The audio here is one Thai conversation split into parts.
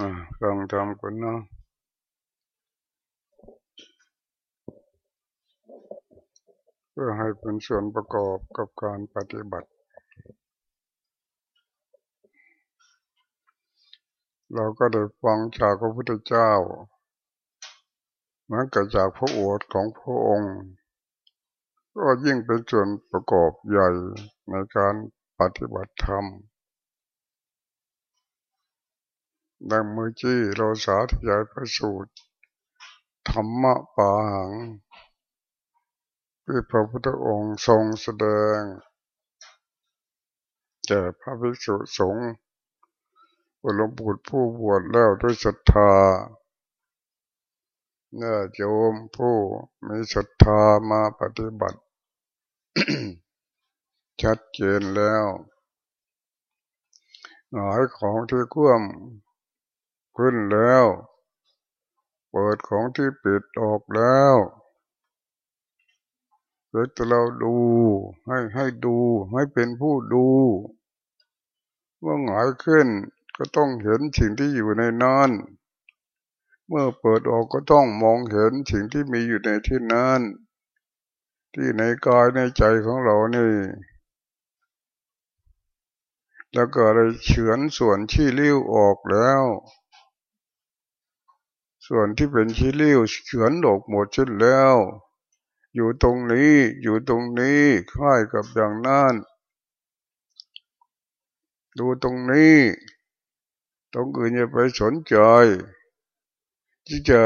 อ่าฟังทำกันเนาะเพื่อให้เป็นส่วนประกอบกับการปฏิบัติ เราก็ได้ฟังจากพระพุทธเจ้าเมือกับจากพระโอษฐ์ของพระองค์ ก็ยิ่งเป็นส่วนประกอบใหญ่ในการปฏิบัติธรรม ดังมือจี้เราสาธยายพระสูตรธรรมะปาหังที่พระพุทธองค์ทรงแสดงแก่พระภิกษุสงฆ์อุลบุตรผู้บวชแล้วด้วยศรัทธาเนื้อโยมผู้มีศรัทธามาปฏิบัติ ชัดเจนแล้วหายของที่กวม ขึ้นแล้ว เปิดของที่ปิดออกแล้วเกิดเราดู ให้ให้ดู ให้เป็นผู้ดูเมื่อหงายขึ้นก็ต้องเห็นสิ่งที่อยู่ในนั้น เมื่อเปิดออกก็ต้องมองเห็นสิ่งที่มีอยู่ในที่นั้น ที่ในกายในใจของเรานี่ แล้วก็เลยเฉือนส่วนชี้ริ้วออกแล้ว ส่วนที่เป็นชี้ริ้วเฉือนออกหมดชิ้นแล้ว อยู่ตรงนี้อยู่ตรงนี้คล้ายกับอย่างนั้นดูตรงนี้ ตรงอื่นอย่าไปสนใจ ที่จะ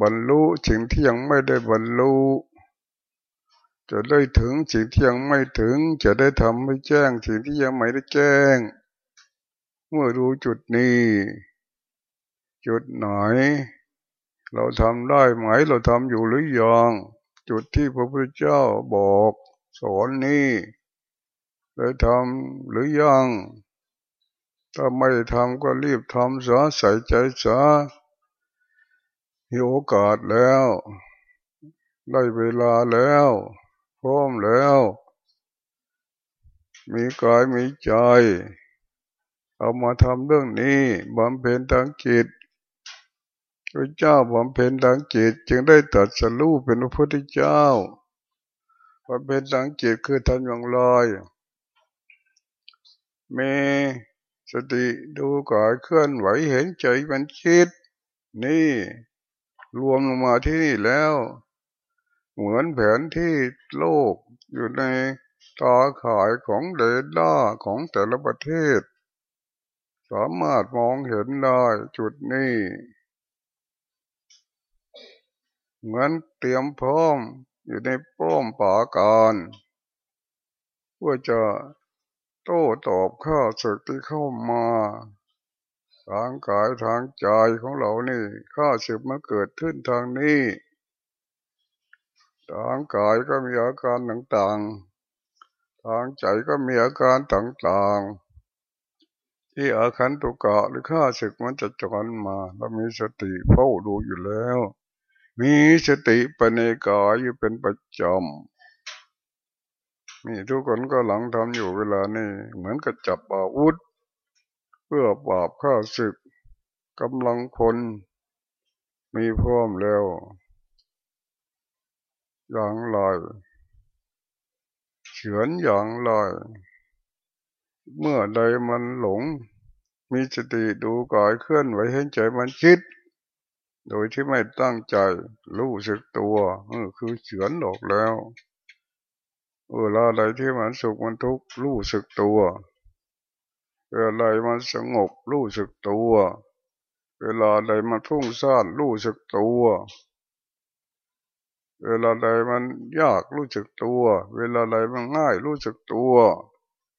บรรลุสิ่งที่ยังไม่ได้บรรลุจะได้ถึงสิ่งที่ยังไม่ถึง จะได้ทำให้แจ้งสิ่งที่ยังไม่ได้แจ้ง เมื่อรู้จุดนี้ จุดไหน เราทำได้ไหมเราทำอยู่หรือยัง จุดที่พระพุทธเจ้าบอกสอนนี้ได้ทำหรือยัง ถ้าไม่ทำก็รีบทำซะใส่ใจซะมีโอกาสแล้ว ได้เวลาแล้ว พร้อมแล้ว มีกายมีใจ เอามาทำเรื่องนี้บำเพ็ญทางจิต พระเจ้าบำเพ็ญทางจิตจึงได้ตัดสรู้เป็นพระพุทธเจ้าบำเพ็ญทางจิตคือทำอย่างไรมีสติดูกายเคลื่อนไหวเห็นใจมันคิด นี่รวมลงมาที่นี่แล้ว เหมือนแผนที่โลกอยู่ในตาข่ายของเดด้าของแต่ละประเทศ สามารถมองเห็นได้จุดนี้ เหมือนเตรียมพร้อมอยู่ในป้อมป่าการเพื่อจะโต้ตอบข้าศึกที่เข้ามาทางกายทางใจของเรานี่ข้าศึกมาเกิดขึ้นทางนี้ทางกายก็มีอาการต่างๆ ทางใจก็มีอาการต่างๆ ที่อาคันตุกะหรือข้าศึกมันจะจอนมา เรามีสติเฝ้าดูอยู่แล้ว มีสติปเนกายอยู่เป็นประจำนี่ทุกคนก็หลังทำอยู่เวลานี้เหมือนกับจับอาวุธ เพื่อปราบข้าศึกกำลังคนมีพร้อมแล้วอย่างไรเฉือนอย่างไรเมื่อใดมันหลง มีสติดูกายเคลื่อนไหวให้ใจมันคิด โดยที่ไม่ตั้งใจรู้สึกตัวเออคือเฉือนออกแล้วเวลาใดที่มันสุขมันทุกข์รู้สึกตัวเวลาใดมันสงบรู้สึกตัว เวลาใดมันพุ่งซ่านรู้สึกตัว เวลาใดมันยากรู้สึกตัว เวลาใดมันง่ายรู้สึกตัว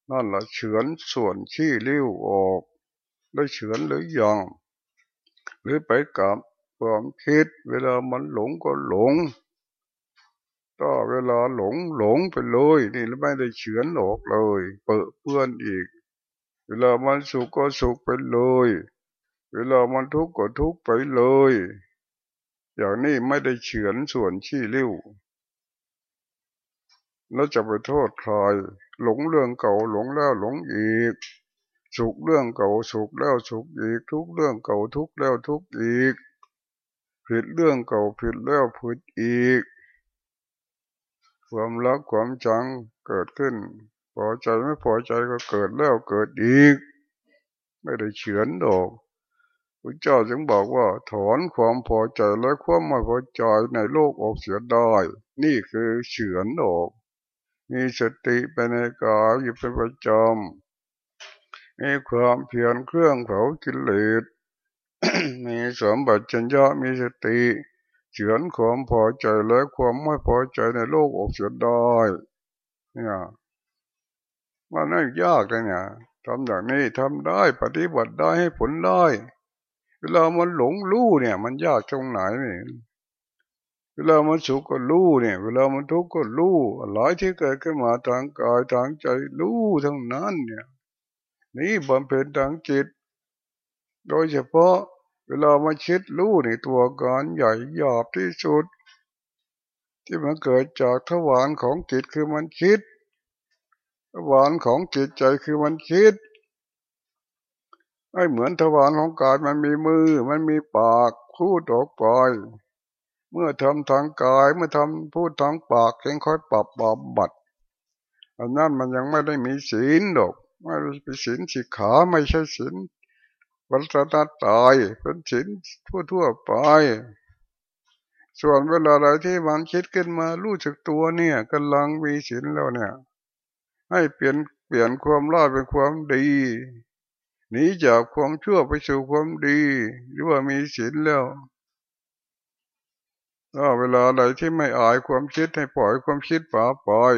นั่นแหละเฉือนส่วนขี้ริ้วออก ได้เฉือนหรือยังหรือไปกับ ความคิด เวลามันหลงก็หลงก็เวลาหลงหลงไปเลยนี่ไม่ได้เฉือนออกเลย เปิดเพื่อนอีก เวลามันสุขก็สุขไปเลย เวลามันทุกข์ก็ทุกข์ไปเลย อย่างนี้ไม่ได้เฉือนส่วนขี้ริ้วแล้วจะไปโทษใครหลงเรื่องเก่าหลงแล้วหลงอีก สุขเรื่องเก่าสุขแล้วสุขอีก ทุกเรื่องเก่าทุกแล้วทุกอีก ผิดเรื่องเก่าผิดแล้วผิดอีก ความรักความจังเกิดขึ้นพอใจไม่พอใจก็เกิดแล้วเกิดอีก ไม่ได้เฉือนดอกพระเจ้าจึงบอกว่า ถอนความพอใจและความไม่พอใจในโลกออกเสียได้ นี่คือเฉือนดอก มีสติไปในกายอยู่เป็นประจำมีความเพียรเครื่องเผากิเลส มีสมบัติจัญญามีสติเฉือนความพอใจและความไม่พอใจในโลกอกเสียได้เนี่ยมันไม่ยากเลยเนี่ยทำอย่างนี้ทำได้ปฏิบัติได้ให้ผลได้เวลามันหลงรู้เนี่ย มันยากตรงไหนนี่เวลามันสุขก็รู้เนี่ย เวลามันทุกข์ก็รู้หลายที่เกิดขึ้นมาทางกายทางใจรู้ทั้งนั้นเนี่ย นี่บำเพ็ญทางจิต โดยเฉพาะเวลามาคิดรู้ในตัวการใหญ่หยาบที่สุด ที่มันเกิดจากทวารของจิตคือมันคิดทวารของจิตใจคือมันคิดไม่เหมือนทวารของกายมันมีมือ มันมีปากพูดออกไปเมื่อทำทางกายเมื่อทำพูดทางปากเพียงค่อยปรับบำบัดอันนั้นมันยังไม่ได้มีศีลดอกไม่เป็นศีลสิกขาไม่ใช่ศีล วัฏฏะตายเป็นศีลทั่วทั่วไป ส่วนเวลาอะไรที่มันคิดขึ้นมารู้จักตัวเนี่ยกำลังมีศีลแล้วเนี่ย ให้เปลี่ยนเปลี่ยนความร้ายเป็นความดีหนีจากความชั่วไปสู่ความดี หรือว่ามีศีลแล้วก็เวลาอะไรที่ไม่อายความคิดให้ปล่อยความคิดป่าปล่อย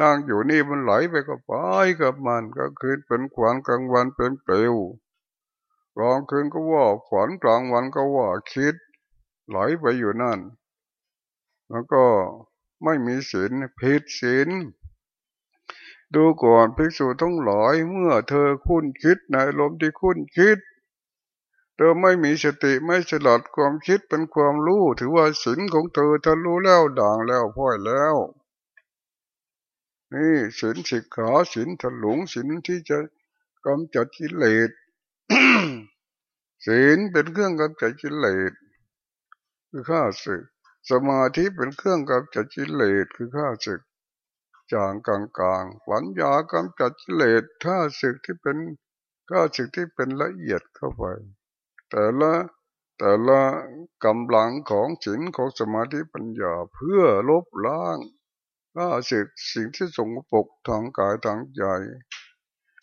นั่งอยู่นี่มันไหลไปก็ไปกับมันก็คืนเป็นขวานกลางวันเป็นเปลว กลางคืนก็ว่าฝันกลางวันก็ว่าคิดไหลไปอยู่นั่น แล้วก็ไม่มีศีลผิดศีลดูก่อนภิกษุทั้งหลายเมื่อเธอคุ้นคิดในลมที่คุ้นคิด เธอไม่มีสติไม่ฉลาดความคิดเป็นความรู้ ถือว่าศีลของเธอเธอรู้แล้วด่างแล้วพ่อยแล้ว นี่ศีลสิกขาศีลถลุงศีลที่จะกำจัดกิเลส ศีลเป็นเครื่องกำจัดกิเลสคือข้าศึก สมาธิเป็นเครื่องกำจัดกิเลสคือข้าศึก จางกลางกลางหวันยากำจัดกิเลสถ้าศึกที่เป็นก็ศึกที่เป็นละเอียดเข้าไป แต่ละแต่ละกำลังของศีลของสมาธิปัญญาเพื่อลบล้างก็ศึกสิ่งที่สงปกทางกายทางใจ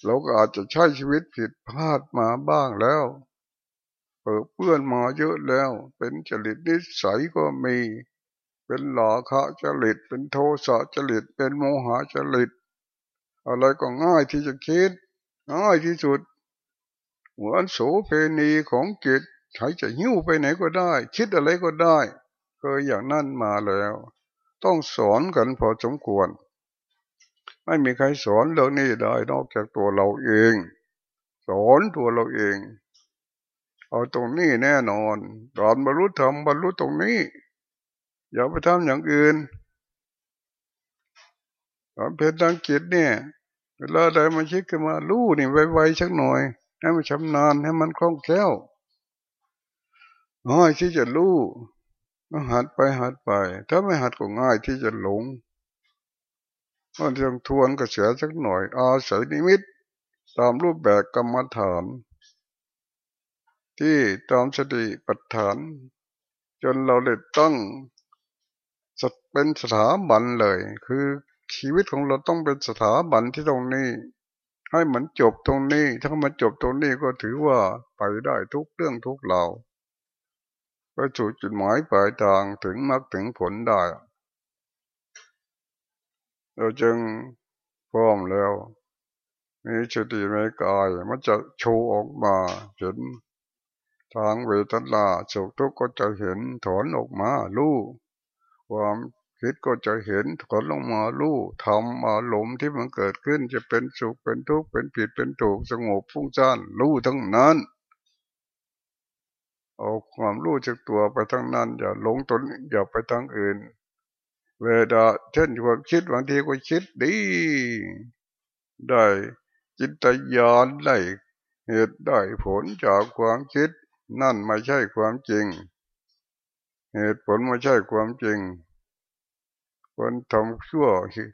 เราก็อาจจะใช้ชีวิตผิดพลาดมาบ้างแล้วเปิดเปื้อนมาเยอะแล้ว เป็นจริตนิสัยก็มี เป็นหลาคะจริต เป็นโทสะจริต เป็นโมหะจริต อะไรก็ง่ายที่จะคิด ง่ายที่สุดเหมือนโสเพณีของจิตใช้จะหิ้วไปไหนก็ได้ คิดอะไรก็ได้ เคยอย่างนั้นมาแล้ว ต้องสอนกันพอสมควร ไม่มีใครสอนเรื่องนี้ได้ นอกจากตัวเราเอง สอนตัวเราเอง เอาตรงนี้แน่นอนตอนบรรลุธรรมบรรลุตรงนี้ อย่าไปทำอย่างอื่นความเพลินทางจิตเนี่ยเวลาใดมันคิดขึ้นมาลู่นี่ไวๆสักหน่อย ให้มันชำนาญให้มันคล่องแคล่วง่ายที่จะลู่หัดไปหัดไป ถ้าไม่หัดก็ง่ายที่จะหลง ก็ต้องทวนกระเสือสักหน่อยอาศัยนิมิต ตามรูปแบบกรรมฐาน ที่ตามสติปัฏฐาน จนเราได้ตั้งเป็นสถาบันเลย คือชีวิตของเราต้องเป็นสถาบันที่ตรงนี้ ให้มันจบตรงนี้ ถ้ามันจบตรงนี้ก็ถือว่าไปได้ทุกเรื่องทุกเหล่าก็จุดจุดหมายปลายทางถึงมรรคถึงผลได้ เราจึงพร้อมแล้ว มีสติในกายมันจะโชว์ออกมาเห็น ทางเวทนาสุขทุกข์ก็จะเห็นถอนออกมาลู่ความคิดก็จะเห็นถอนลงมาลู่ทำอารมณ์ที่มันเกิดขึ้นจะเป็นสุขเป็นทุกข์เป็นผิดเป็นถูกสงบฟุ้งซ่านรู้ทั้งนั้นเอาความรู้จากตัวไปทั้งนั้น อย่าหลงตนอย่าไปทางอื่น เวลาเช่นความคิดบางทีก็คิดดี ได้จิตญาณได้เหตุได้ผลจากความคิด นั่นไม่ใช่ความจริง เหตุผลไม่ใช่ความจริง คนทำชั่ว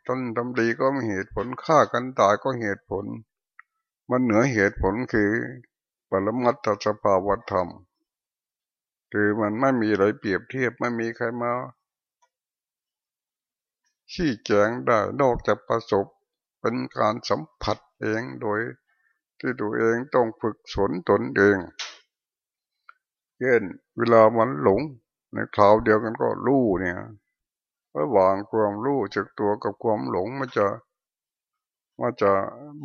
ต้นทำดีก็มีเหตุผลฆ่ากันตายก็เหตุผล มันเหนือเหตุผลคือปรมัตถสภาวธรรม คือมันไม่มีอะไรเปรียบเทียบไม่มีใครมา ชี้แจงได้นอกจากประสบเป็นการสัมผัสเองโดยที่ตัวเองต้องฝึกสนตนเองเช่นเวลามันหลงในคราวเดียวกันก็รู้เนี่ยระหว่างความรู้จากตัวกับความหลงมันจะมันจะ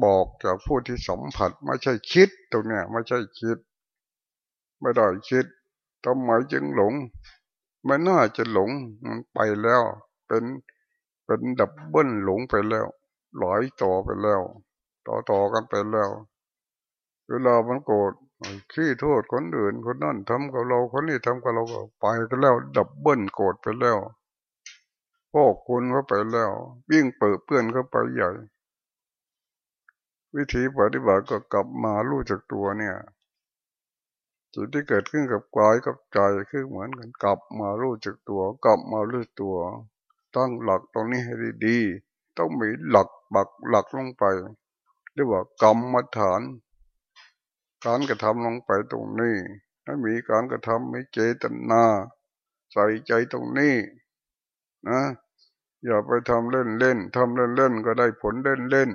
บอกกับผู้ที่สัมผัสไม่ใช่คิดตรงเนี้ยไม่ใช่คิด ไม่ได้คิดทำไมจึงหลง มันน่าจะหลงมันไปแล้ว เป็น เป็นดับเบิ้ลหลงไปแล้วหลายต่อไปแล้ว ต่อต่อกันไปแล้วเวลามันโกรธขี้โทษคนอื่นคนนั่นทำกับเราคนนี้ทำกับเราก็ไปกันแล้ว ดับเบิ้ลโกรธไปแล้วพ่อคุณเขาไปแล้ววิ่งเปิดเพื่อนเขาไปใหญ่ วิธีปฏิบัติก็กลับมารู้จักตัวเนี่ยสิ่งที่เกิดขึ้นกับกายกับใจคือเหมือนกันกลับมารู้จักตัว กลับมารู้ตัว ตั้งหลักตรงนี้ให้ดีๆต้องมีหลักบักหลักลงไปเรียกว่ากรรมฐาน การกระทำลงไปตรงนี้ถ้ามีการกระทำมีเจตนา ใส่ใจตรงนี้นะอย่าไปทำเล่นเล่นทำเล่นเล่นก็ได้ผลเล่นเล่น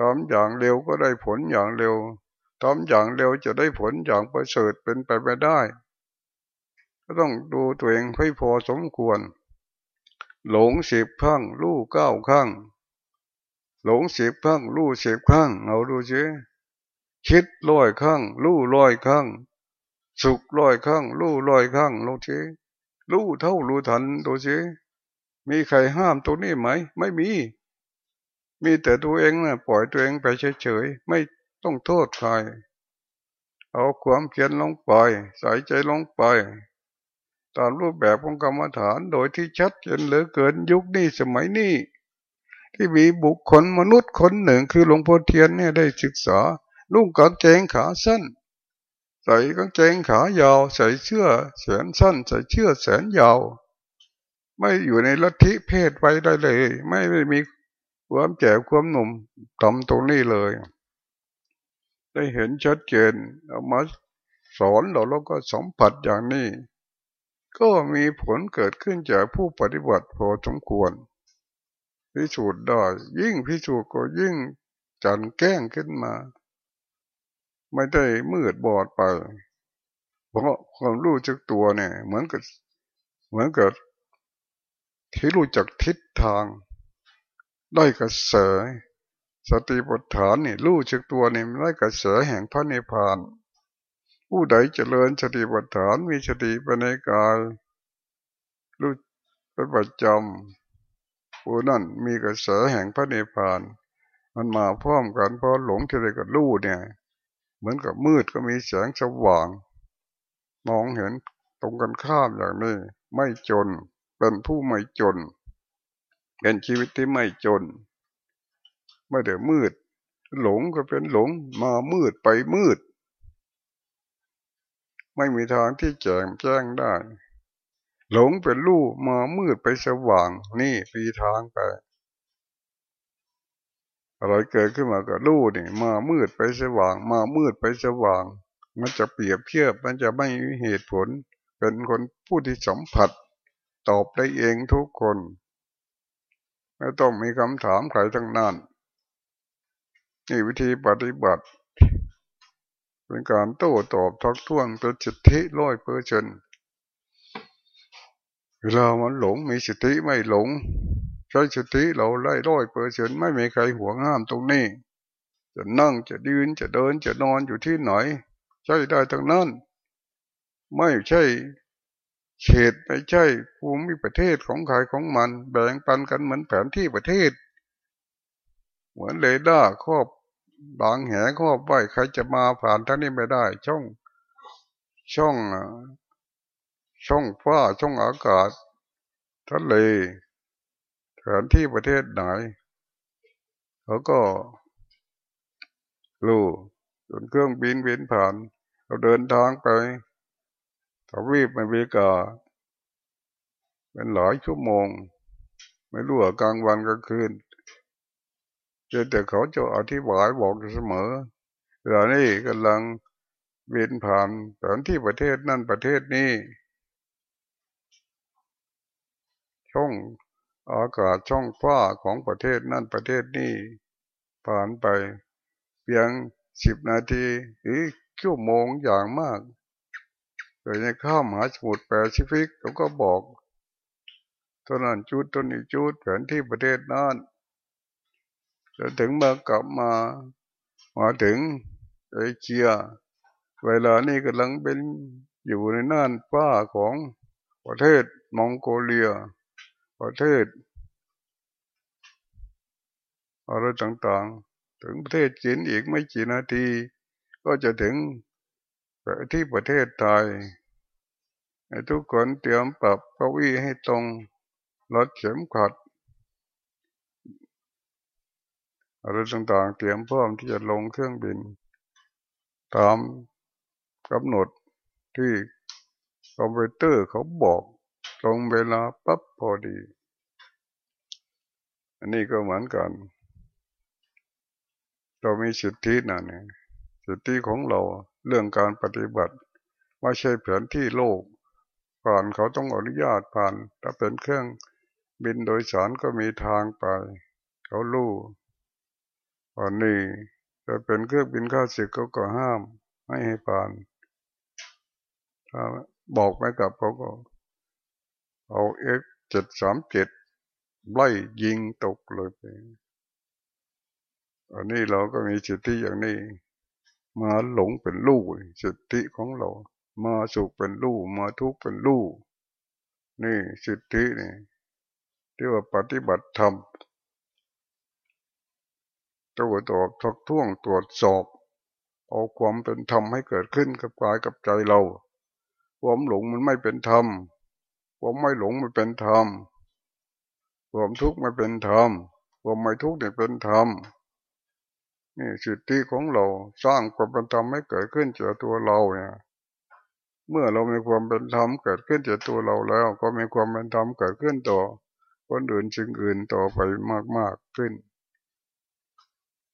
ทำอย่างเร็วก็ได้ผลอย่างเร็วทำอย่างเร็วจะได้ผลอย่างประเสริฐเป็นไปไม่ได้ ก็ต้องดูตัวเองให้พอสมควร หลงสิบข้งลู่เก้าข้งหลงสิบข้งลู่สิบข้งเอาดูสิคิดลอยข้งลู่ลอยข้งสุขลอยข้งลู่ลอยข้งลงชีลู่เท่าลู่ทันตัวชีมีใครห้ามตัวนี้ไหม ไม่มี มีแต่ตัวเองนะปล่อยตัวเองไปเฉยๆไม่ต้องโทษใครเอาความเพียรลงไปใส่ใจลงไป ตามรูปแบบของกรรมฐานโดยที่ชัดเจนเหลือเกินยุคนี้สมัยนี้ที่มีบุคคลมนุษย์คนหนึ่งคือหลวงพ่อเทียนเนี่ยได้ศึกษานุ่งกางเกงขาสั้น ใส่กางเกงขายาว ใส่เสื้อแขนสั้น ใส่เสื้อแขนยาว ไม่อยู่ในลัทธิเพศไปได้เลย ไม่ไม่มีความแก่ความหนุ่มทำตรงนี้เลย ได้เห็นชัดเจนเอามาสอนเราแล้วก็สัมผัสอย่างนี้ ก็มีผลเกิดขึ้นจากผู้ปฏิบัติพอสมควร พิสูจน์ได้ ยิ่งพิสูจน์ก็ยิ่งจันแก้งขึ้นมา ไม่ได้มืดบอดไป เพราะความรู้จักตัวเนี่ย เหมือนกับเหมือนกับที่รู้จักทิศทาง ได้กระแสสติปัฏฐานนี่รู้จักตัวนี่ได้กระแสแห่งพระนิพพาน ผู้ใดเจริญสติปัฏฐานมีสติปัญญกายรู้เป็นประจำผู้นั่นมีกระแสแห่งพระนิพพานมันมาพร้อมกันพอหลงที่ไรก็รู้เนี่ย เหมือนกับมืดก็มีแสงสว่าง มองเห็นตรงกันข้ามอย่างนี้ ไม่จน เป็นผู้ไม่จน เป็นชีวิตที่ไม่จน ไม่เดือมืด หลงก็เป็นหลงมามืดไปมืด ไม่มีทางที่แจ้งแจ้งได้ หลงเป็นลู่มามืดไปสว่าง นี่ปีทางไปอะไรเกิดขึ้นมาก็รู้นี่ มามืดไปสว่าง มามืดไปสว่าง มันจะเปรียบเทียบมันจะไม่มีเหตุผล เป็นคนผู้ที่สัมผัส ตอบได้เองทุกคนไม่ต้องมีคำถามใครทั้งนั้นนี่วิธีปฏิบัติ เป็นการโต้ตอบทักท้วงเป็นสิทธิร้อยเปอร์เซนเวลามันหลงมีสิทธิไม่หลง ใช้สติเราไล่ร้อยเปอร์เซนไม่มีใครห่วงห้ามตรงนี้ จะนั่งจะยืนจะเดินจะนอนอยู่ที่ไหน ใช้ได้ทั้งนั้น ไม่ใช่เขตไม่ใช่ภูมิประเทศของใครของมัน แบ่งปันกันเหมือนแผนที่ประเทศ เหมือนเลด้าครอบ บางแหครอไว้ใครจะมาผ่านท่านี้ไม่ได้ ช่องช่องช่องฟ้าช่องอากาศทะเลแผนที่ประเทศไหนเขาก็รู้จนเครื่องบินบินผ่าน เราเดินทางไปทวีปอเมริกา เป็นหลายชั่วโมง ไม่รู้ว่ากลางวันกลางคืน เแต่เขาจะอธิบายบอกเสมอเวลานี้กำลังบินผ่านแผนที่ประเทศนั่นประเทศนี้ช่องอากาศช่องฟ้าของประเทศนั่นประเทศนี้ผ่านไป เพียงสิบนาทีหรือชั่วโมงอย่างมากโดยในข้ามหาสมุทรแปซิฟิกเขาก็บอกตัวนั้นจุดตัวนี้จุดแผนที่ประเทศนั้น จนถึงเมื่อกลับมามาถึงเอเชีย เวลานี้กำลังเป็นอยู่ในน่านฟ้าของประเทศมองโกเลีย ประเทศอะไรต่างๆ ถึงประเทศจีนอีกไม่กี่นาที ก็จะถึงที่ประเทศไทยทุกคนเตรียมปรับเก้าอี้ให้ตรงรถเข็มขัด อะไรต่างๆ เตรียมพร้อมที่จะลงเครื่องบิน ตามกำหนดที่คอมพิวเตอร์เขาบอกตรงเวลาปั๊บพอดี อันนี้ก็เหมือนกัน เรามีสิทธินะเนี่ยสิทธิของเราเรื่องการปฏิบัติไม่ใช่แผนที่โลกผ่านเขาต้องอนุญาตผ่าน ถ้าเป็นเครื่องบินโดยสารก็มีทางไป เขาลู่ อันนี้จะเป็นเครื่องบินข้าศึกเขาก็ห้าม ไม่ให้ผ่าน ถ้าบอกไม่กลับเขาก็ เอาเอ็กเจ็ดสามเจ็ดไล่ยิงตกเลยไปอันนี้เราก็มีสิทธิอย่างนี้ มาหลงเป็นลูกสิทธิของเรา มาสุขเป็นลูกมาทุกข์เป็นลูกนี่สิทธินี่ที่ว่าปฏิบัติธรรม ตัวตอบทักท้วงตรวจสอบเอาความเป็นธรรมให้เกิดขึ้นกับกายกับใจเราความหลงมันไม่เป็นธรรมความไม่หลงมันเป็นธรรมความทุกข์ไม่เป็นธรรมความไม่ทุกข์เนี่ยเป็นธรรมนี่สิทธิของเราสร้างความเป็นธรรมให้เกิดขึ้นเจอตัวเราเนี่ยเมื่อเรามีความเป็นธรรมเกิดขึ้นเจอตัวเราแล้ว ก็มีความเป็นธรรมเกิดขึ้นต่อคนอื่นสิ่งอื่นต่อไปมากๆขึ้น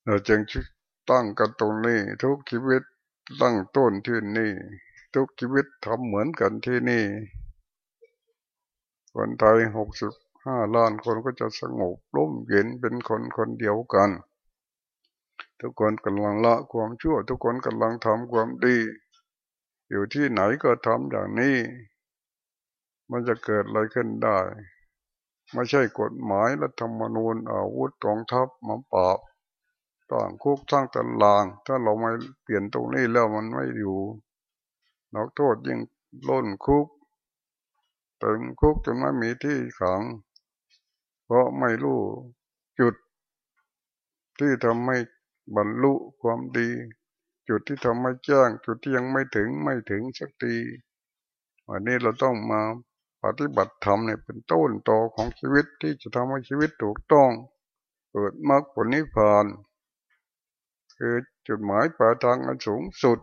เราจึงตั้งกันตรงนี้ ทุกชีวิตตั้งต้นที่นี่ ทุกชีวิตทำเหมือนกันที่นี่ คนไทยหกสิบห้าล้านคนก็จะสงบร่มเย็นเป็นคนคนเดียวกัน ทุกคนกำลังละความชั่ว ทุกคนกำลังทำความดี อยู่ที่ไหนก็ทำอย่างนี้ มันจะเกิดอะไรขึ้นได้ ไม่ใช่กฎหมายและธรรมนูญอาวุธกองทัพมาปราบ ต่างคุกสร้างตาราง ถ้าเราไม่เปลี่ยนตรงนี้แล้วมันไม่อยู่นักโทษยิ่งล้นคุกถึงคุกจนไม่มีที่ขัง เพราะไม่รู้จุดที่ทำให้บรรลุความดี จุดที่ทำให้แจ้งจุดที่ยังไม่ถึงไม่ถึงสักทีวันนี้เราต้องมาปฏิบัติธรรมเนี่ยเป็นต้นตอของชีวิตที่จะทำให้ชีวิตถูกต้องเปิดมรรคผลนิพพาน คือจุดหมายปลายทางอันสูงสุด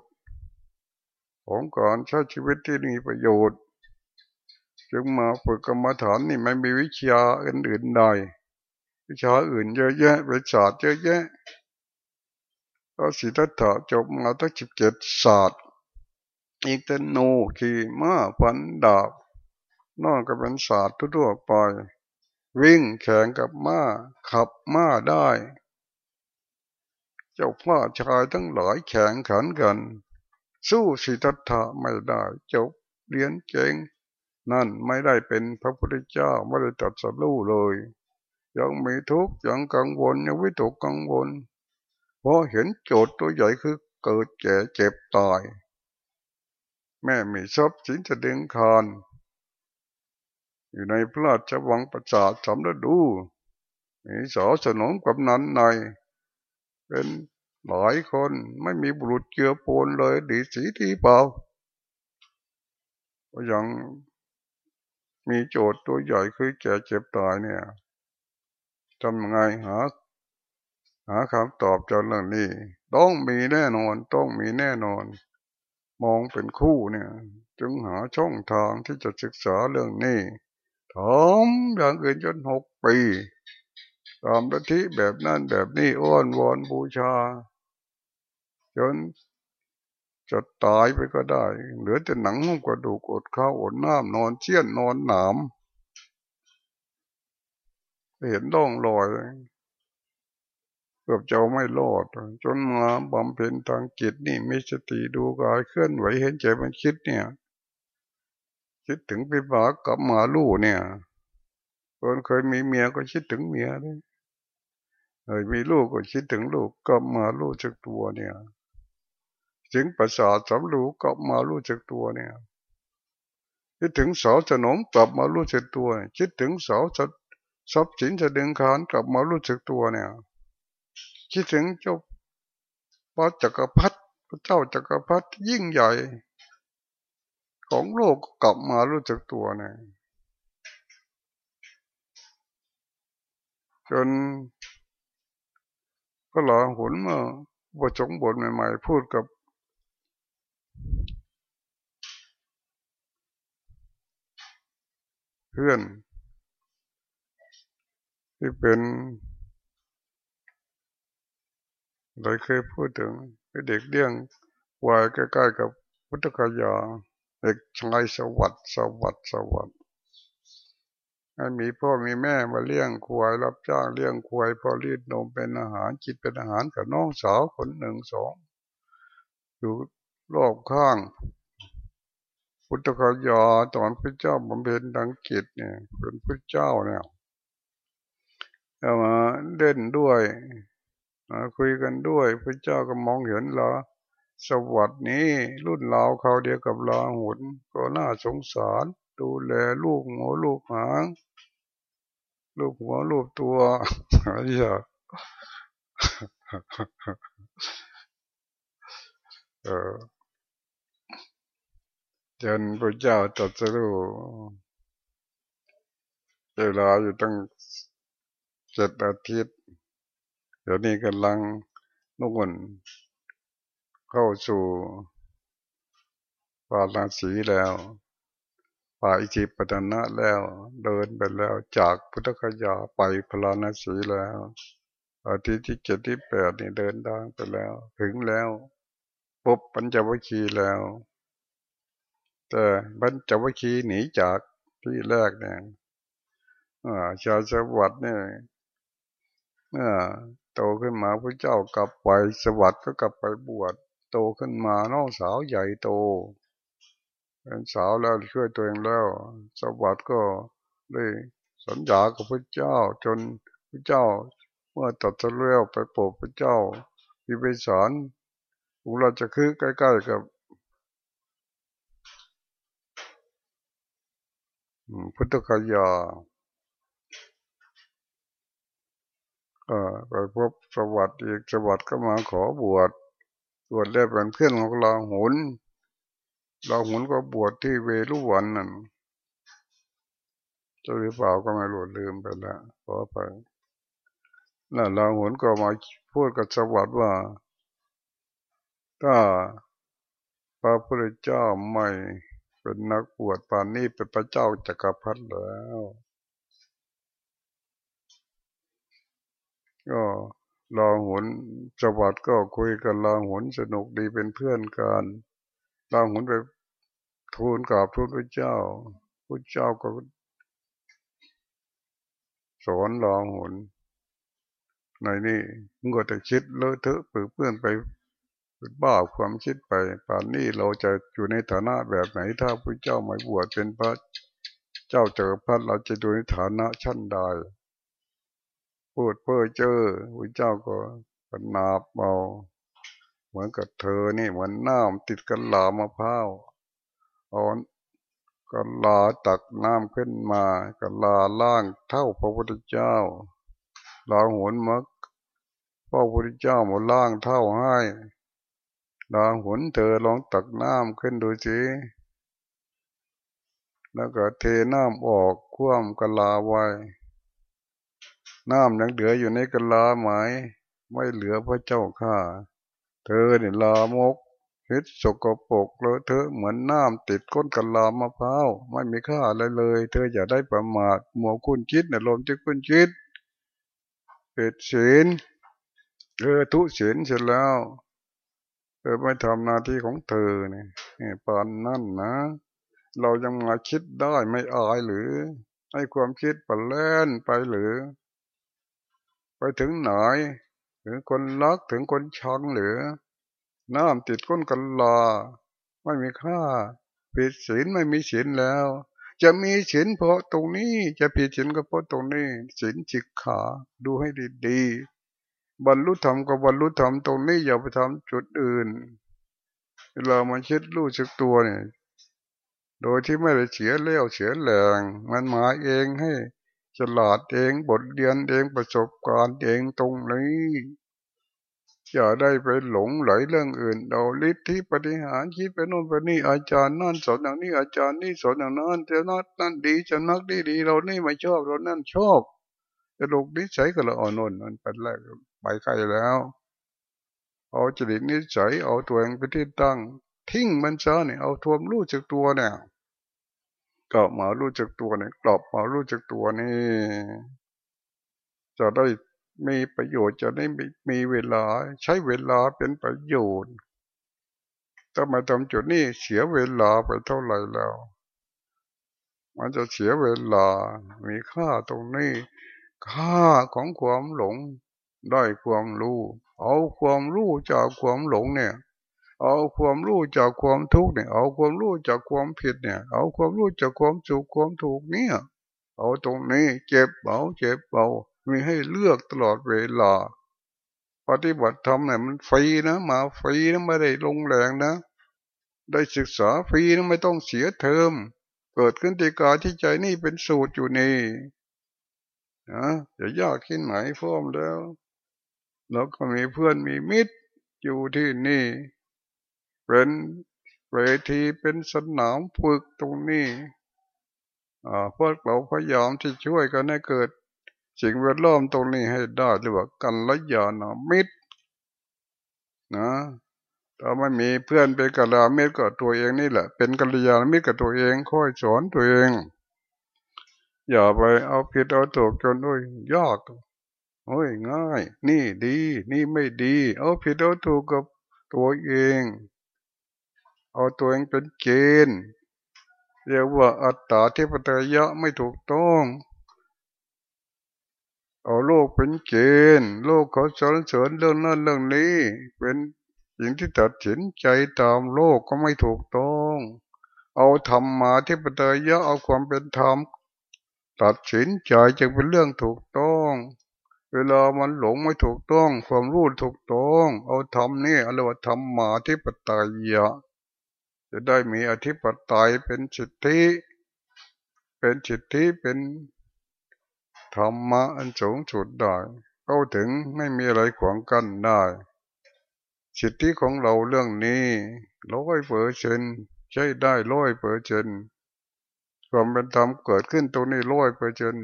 ของการใช้ชีวิตที่มีประโยชน์ จึงมาฝึกกรรมฐานนี่ไม่มีวิชาอื่นๆใดวิชาอื่นเยอะแยะวิชาเยอะแยะก็สิทธัตถะจบมาตั้งสิบเจ็ดศาสตร์อีกแต่โนขี่ม้าฟันดาบนอกก็เป็นศาสตร์ทั่วไป วิ่งแข่งกับม้าขับม้าได้ เจ้าพ่อชายทั้งหลายแข่งขันกัน สู้สิทธัตถะไม่ได้จบเรียนเก่งนั่นไม่ได้เป็นพระพุทธเจ้าไม่ได้ตัดสรู้เลย ยังมีทุกข์ยังกังวลยังวิตกกังวลเพราะเห็นโจทย์ตัวใหญ่คือเกิดแก่เจ็บตาย แม่มีทรัพย์สินจะดึงคานอยู่ในพระราชวังประสาทสำนักดูมีสอสนองกับนั้นใน เป็นหลายคนไม่มีบุรุษเจือปนเลย ดีสีที่เปล่าก็ยังมีโจทย์ตัวใหญ่คือแก่เจ็บตายเนี่ยทำยังไงหา หาคำตอบจากเรื่องนี้ ต้องมีแน่นอน ต้องมีแน่นอน มองเป็นคู่เนี่ย จึงหาช่องทางที่จะศึกษาเรื่องนี้ทำอย่างอื่นจนหกปี ตามลัทธิแบบนั้นแบบนี้อ้อนวอนบูชา จนจะตายไปก็ได้ เหลือแต่หนังหุ้มกระดูกอดข้าวอดน้ำนอนเชี่ยนนอนหนาม เห็นร่องรอยเกือบจะไม่รอด จนมาบำเพ็ญทางจิตนี่มีสติดูกายเคลื่อนไหวเห็นใจมันคิดเนี่ย คิดถึงไปบากกับมาลู่เนี่ยคนเคยมีเมียก็คิดถึงเมียเลย เคยมีลูกก็คิดถึงลูกกับมาลู่จักตัวเนี่ยถึงประสาทสำรู้กลับมารู้จักตัวเนี่ย คิดถึงเสาสนมกลับมารู้จักตัว คิดถึงเสาทรัพย์สินจะดึงคานกลับมารู้จักตัวเนี่ย คิดถึงเจ้าพระจักรพรรดิพระเจ้าจักรพรรดิยิ่งใหญ่ ของโลกกลับมารู้จักตัวเนี่ยจน ก็หลอหุนมาบทจงบทใหม่ ๆ พูดกับเพื่อน ที่เป็นเราเคยพูดถึงเด็กเลี้ยงวายใกล้ๆกับพุทธคยาเด็กชายสวัสดิ์สวัสดิ์สวัสดิ์ ให้มีพ่อมีแม่มาเลี้ยงควายรับจ้างเลี้ยงควายพอรีดนมเป็นอาหารจิตเป็นอาหารกับน้องสาวคนหนึ่งสองอยู่รอบข้าง พุทธคยาตอนพระเจ้าบำเพ็ญดังกิจเนี่ยเป็นพระเจ้าเนี่ยเอามาเล่นด้วยคุยกันด้วยพระเจ้าก็มองเห็นเราสวัสดนี้รุ่นเราเขาเดียวกับลาหุนก็น่าสงสาร ดูแลลูกหัวลูกหางลูกหัวลูกตัวอะไรอย่างเออจนพระเจ้าตรัสรู้เวลาอยู่ตั้งเจ็ดอาทิตย์ เดี๋ยวนี้กำลังนุ่นเข้าสู่ปาราสีแล้ว ป่าอิจิปตนะแล้ว เดินไปแล้วจากพุทธคยาไปพลานาสีแล้วอาทิตย์ที่เจ็ดที่แปดนี่เดินทางไปแล้ว ถึงแล้วพบปัญจวัคคีแล้ว แต่บรรจวัคคีหนีจากที่แรกเนี่ยชาวสวัสดิ์เนี่ยเมื่อโตขึ้นมาพระเจ้ากลับไปสวัสดิ์ก็กลับไปบวช โตขึ้นมาน้องสาวใหญ่โต เป็นสาวแล้วช่วยตัวเองแล้วสวัสดิ์ก็ได้สัญญากับพระเจ้าจนพระเจ้า เมื่อตัดสรู้วไปโปรดพระเจ้าพิไปสอนอุราจะคือใกล้ๆกับพุทธคยาก็ไปพบสวัสดิ์อีกสวัสดิ์ก็มาขอบวชบวชได้เป็นเพื่อนของเราหุน เราหุนก็บวชที่เวรุวันนั่นจะหรือเปล่าก็ไม่รู้ลืมไปแล้วขอไปนั่นเราหุนก็มาพูดกับสวัสดิ์ว่า ถ้าพระพุทธเจ้าไม่เป็นนักบวชปานนี้เป็นพระเจ้าจักรพรรดิแล้วก็ลองหุนสวัสดิ์ก็คุยกันลองหุนสนุกดีเป็นเพื่อนกัน ลองหุนไปทูลกับพระพุทธเจ้าพระเจ้าก็สอนลองหุนในนี่มึงก็จะคิดเลอะเทอะปื้อเพื่อนไปบ้าความคิดไปป่านนี้เราจะอยู่ในฐานะแบบไหน ถ้าพระเจ้าไม่บวชเป็นพระเจ้าเจอพระเราจะดูในฐานะชั้นใดพูดเพ้อเจอพระเจ้าก็ปนาบเบา เหมือนกับเธอนี่เหมือนน้ำติดกันหลามะพร้าวอ่อนก็ลาตักน้ำขึ้นมาก็ลาล่างเท่าพระพุทธเจ้าลาหุนมักพระพุทธเจ้ามาล่างเท่าให้ลองหุนเธอลองตักน้ำขึ้นดูสิแล้วก็เทน้ำออกคว่ำกะลาไว้ น้ำยังเหลืออยู่ในกะลาไหม ไม่เหลือพระเจ้าข้า เธอเนี่ยลามกคิดสกปรกเลอะเธอเหมือนน้ำติดก้นกะลามะพร้าวไม่มีค่าอะไรเลย เธออย่าได้ประมาทมัวคุณคิดนี่ยลมที่คุณคิดเปิดศีลเธอทุศีลเสร็จแล้วเธอไม่ทำหน้าที่ของเธอเนี่ยปานนั่นนะ เรายังมาคิดได้ไม่อายหรือ ให้ความคิดปเล่นไปหรือ ไปถึงไหน ถึงคนรักถึงคนชังหรือ น้ำติดก้นกันลา ไม่มีค่าผิดศีลไม่มีศีลแล้ว จะมีศีลเพราะตรงนี้จะผิดศีลก็เพราะตรงนี้ศีลจิกขาดูให้ดีๆบรรลุธรรมก็บรรลุธรรมตรงนี้อย่าไปทำจุดอื่นเวลามันคิดรู้สึกตัวเนี่ย โดยที่ไม่ได้เสียเลี้ยวเสียแรง มันมาเองให้ ฉลาดเองบทเรียนเองประสบการณ์เองตรงนี้อย่าได้ไปหลงไหลเรื่องอื่นเราฤทธิปฏิหารคิดไปโน่นไปนี่อาจารย์นั่นสอนอย่างนี้อาจารย์นี่สอนอย่างนั้นจะนัดนั่นดีจะนักดีดีเรานี่ไม่ชอบเรานั่นชอบจะลูกนิสัยก็ละอ่อนนมันเป็นแรกไปไกลแล้ว เอาจริตนิสัยเอาตัวเองไปที่ตั้ง ทิ้งมันซะเนี่ยเอาทวมรู้จักตัวเนี่ย ก็มารู้จักตัวเนี่ยกลับมารู้จักตัวนี่ จะได้มีประโยชน์จะได้มีเวลา ใช้เวลาเป็นประโยชน์ถ้ามาทำจุดนี้เสียเวลาไปเท่าไหร่แล้ว มันจะเสียเวลา มีค่าตรงนี้ ค่าของความหลงได้ความรู้ เอาความรู้จากความหลงเนี่ย เอาความรู้จากความทุกข์เนี่ย เอาความรู้จากความผิดเนี่ย เอาความรู้จากความสุขความถูกเนี่ย เอาตรงนี้เจ็บเบาเจ็บเบามีให้เลือกตลอดเวลาปฏิบัติธรรมเนี่ยมันฟรีนะมาฟรีนะไม่ได้ลงแรงนะ ได้ศึกษาฟรีนะไม่ต้องเสียเทอมเกิดขึ้นที่กาที่ใจนี่เป็นสูตรอยู่นี่นะจะยากขึ้นไหนพร้อมแล้ว แล้วก็มีเพื่อนมีมิตรอยู่ที่นี่ เป็นเวทีเป็นสนามฝึกตรงนี้พวกเราพยายามที่ช่วยกันให้เกิด สิ่งแวดล้อมตรงนี้ให้ได้เรียกว่ากันละยานามิตรนะถ้าไม่มีเพื่อนเป็นกัลยาณมิตรกับตัวเองนี่แหละ เป็นกัลยาณมิตรกับตัวเองค่อยสอนตัวเอง อย่าไปเอาผิดเอาถูกจนด้วยยากโอ้ยง่าย นี่ดี นี่ไม่ดี เอาผิดเอาถูกกับตัวเอง เอาตัวเองเป็นเกณฑ์เรียกว่าอัตตาที่ปฏิยะไม่ถูกต้อง เอาโลกเป็นเกณฑ์โลกเขาสอนเสริญเรื่องนั้นเรื่องนี้ เป็นสิ่งที่ตัดสินใจตามโลกก็ไม่ถูกต้อง เอาธรรมมาที่ปเตยะเอาความเป็นธรรมตัดสินใจจึงเป็นเรื่องถูกต้อง เวลามันหลงไม่ถูกต้อง ความรู้ถูกต้อง เอาธรรมนี่อะไรว่าธรรมมาที่ปเตยะ จะได้มีอธิปไตยเป็นสิทธิ เป็นสิทธิเป็นธรรมะอันสูงสุดได้เข้าถึงไม่มีอะไรขวางกั้นได้ สิทธิของเราเรื่องนี้ร้อยเปอร์เซนใช้ได้ร้อยเปอร์เซนความเป็นธรรมเกิดขึ้นตรงนี้ร้อยเปอร์เซน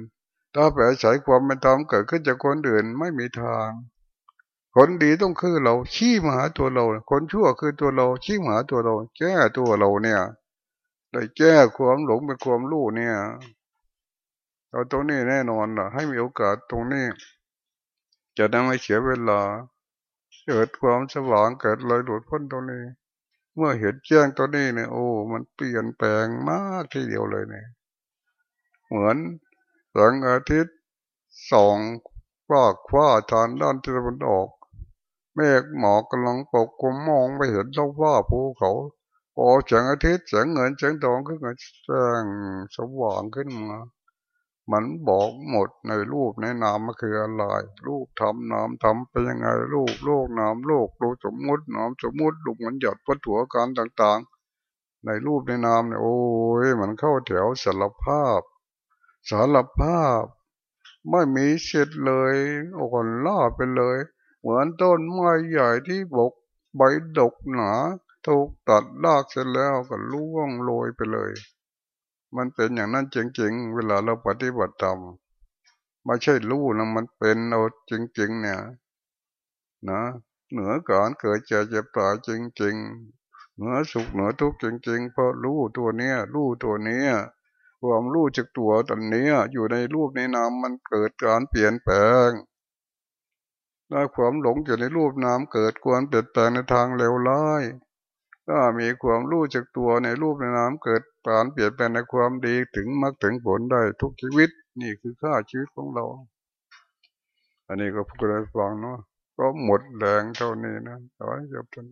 ถ้าแปลใช้ความเป็นธรรมเกิดขึ้นจากคนอื่นไม่มีทาง คนดีต้องคือเราชี้มาหาตัวเรา คนชั่วคือตัวเราชี้มาหาตัวเรา แก้ตัวเราเนี่ยได้แก้ความหลงเป็นความรู้เนี่ยเอาตรงนี้แน่นอนล่ะ ให้มีโอกาสตรงนี้ จะได้ไม่เสียเวลา เกิดความสว่างเกิดเลยหลุดพ้นตรงนี้ เมื่อเห็นแจ้งตัวนี้เนี่ยโอ้มันเปลี่ยนแปลงมากทีเดียวเลยเนี่ย เหมือนแสงอาทิตย์ส่องว่าคว้าทานด้านตะวันออก เมฆหมอกกำลังปกคลุมมองไปเห็นท้องฟ้าภูเขาพอแสงอาทิตย์แสงเงินแสงทองขึ้นมาแสงสว่างขึ้นมา มันบอกหมดในรูปในนามมันคืออะไร รูปทำนามทำเป็นยังไง รูปโลกนามโลกรูสมมุตินามสมมุติลูกมันหยดวัตถุการต่างๆ ในรูปในนามเนี่ยโอ้ยมันเข้าแถวสารภาพ สารภาพ ไม่มีเสร็จเลยอ่อนล่าไปเลย เหมือนต้นไม้ใหญ่ที่บกใบดกหนาถูกตัดรากเสร็จแล้วก็ล่วงโรยไปเลย มันเป็นอย่างนั้นจริงๆ เวลาเราปฏิบัติธรรมไม่ใช่รู้นะมันเป็นเอาจริง ๆ เนี่ย นะเหนือการเกิดเจ็บเจ็บตายจริง ๆ เหนือสุขเหนือทุกข์จริง ๆ เพราะรู้ตัวเนี้ยรู้ตัวเนี้ยความรู้จักตัวตอนนี้อยู่ในรูปในนามมันเกิดการเปลี่ยนแปลง ถ้าความหลงอยู่ในรูปนามเกิดความเปลี่ยนแปลงในทางเลวร้ายถ้ามีความรู้จักตัวในรูปในนามเกิดการเปลี่ยนแปลงในความดีถึงมรรคถึงผลได้ทุกชีวิต นี่คือค่าชีวิตของเรา อันนี้ก็พูดให้ฟังเนาะก็หมดแรงเท่านี้นะขอให้จบจน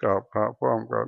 กราบพระพร้อมกัน